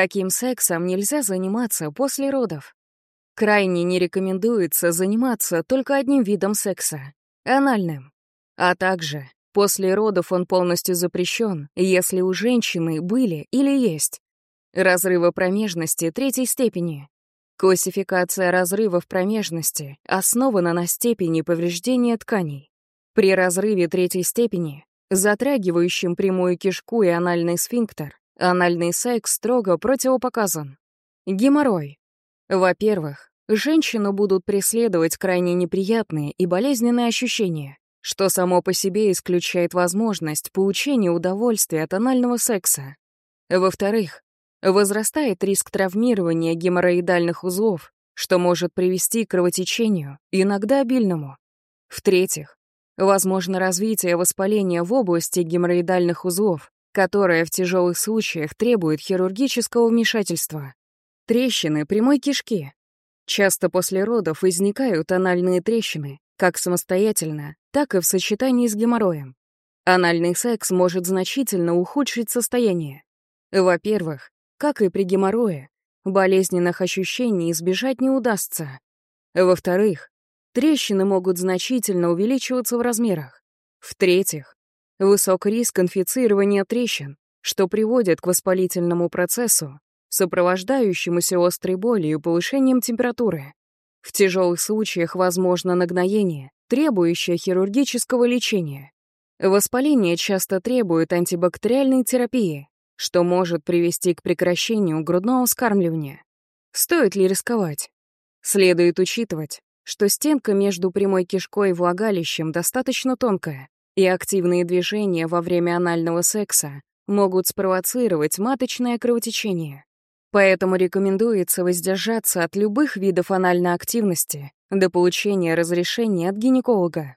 Каким сексом нельзя заниматься после родов? Крайне не рекомендуется заниматься только одним видом секса — анальным. А также после родов он полностью запрещен, если у женщины были или есть разрывы промежности третьей степени. Классификация разрывов промежности основана на степени повреждения тканей. При разрыве третьей степени, затрагивающем прямую кишку и анальный сфинктер, анальный секс строго противопоказан. Геморрой. Во-первых, женщину будут преследовать крайне неприятные и болезненные ощущения, что само по себе исключает возможность получения удовольствия от анального секса. Во-вторых, возрастает риск травмирования геморроидальных узлов, что может привести к кровотечению, иногда обильному. В-третьих, возможно развитие воспаления в области геморроидальных узлов, которое в тяжелых случаях требует хирургического вмешательства. Трещины прямой кишки, Часто после родов возникают анальные трещины, как самостоятельно, так и в сочетании с геморроем. Анальный секс может значительно ухудшить состояние. Во-первых, как и при геморрое, болезненных ощущений избежать не удастся. Во-вторых, трещины могут значительно увеличиваться в размерах. В-третьих, высок риск инфицирования трещин, что приводит к воспалительному процессу, сопровождающемуся острой болью и повышением температуры. В тяжелых случаях возможно нагноение, требующее хирургического лечения. Воспаление часто требует антибактериальной терапии, что может привести к прекращению грудного вскармливания. Стоит ли рисковать? Следует учитывать, что стенка между прямой кишкой и влагалищем достаточно тонкая, и активные движения во время анального секса могут спровоцировать маточное кровотечение. Поэтому рекомендуется воздержаться от любых видов анальной активности до получения разрешения от гинеколога.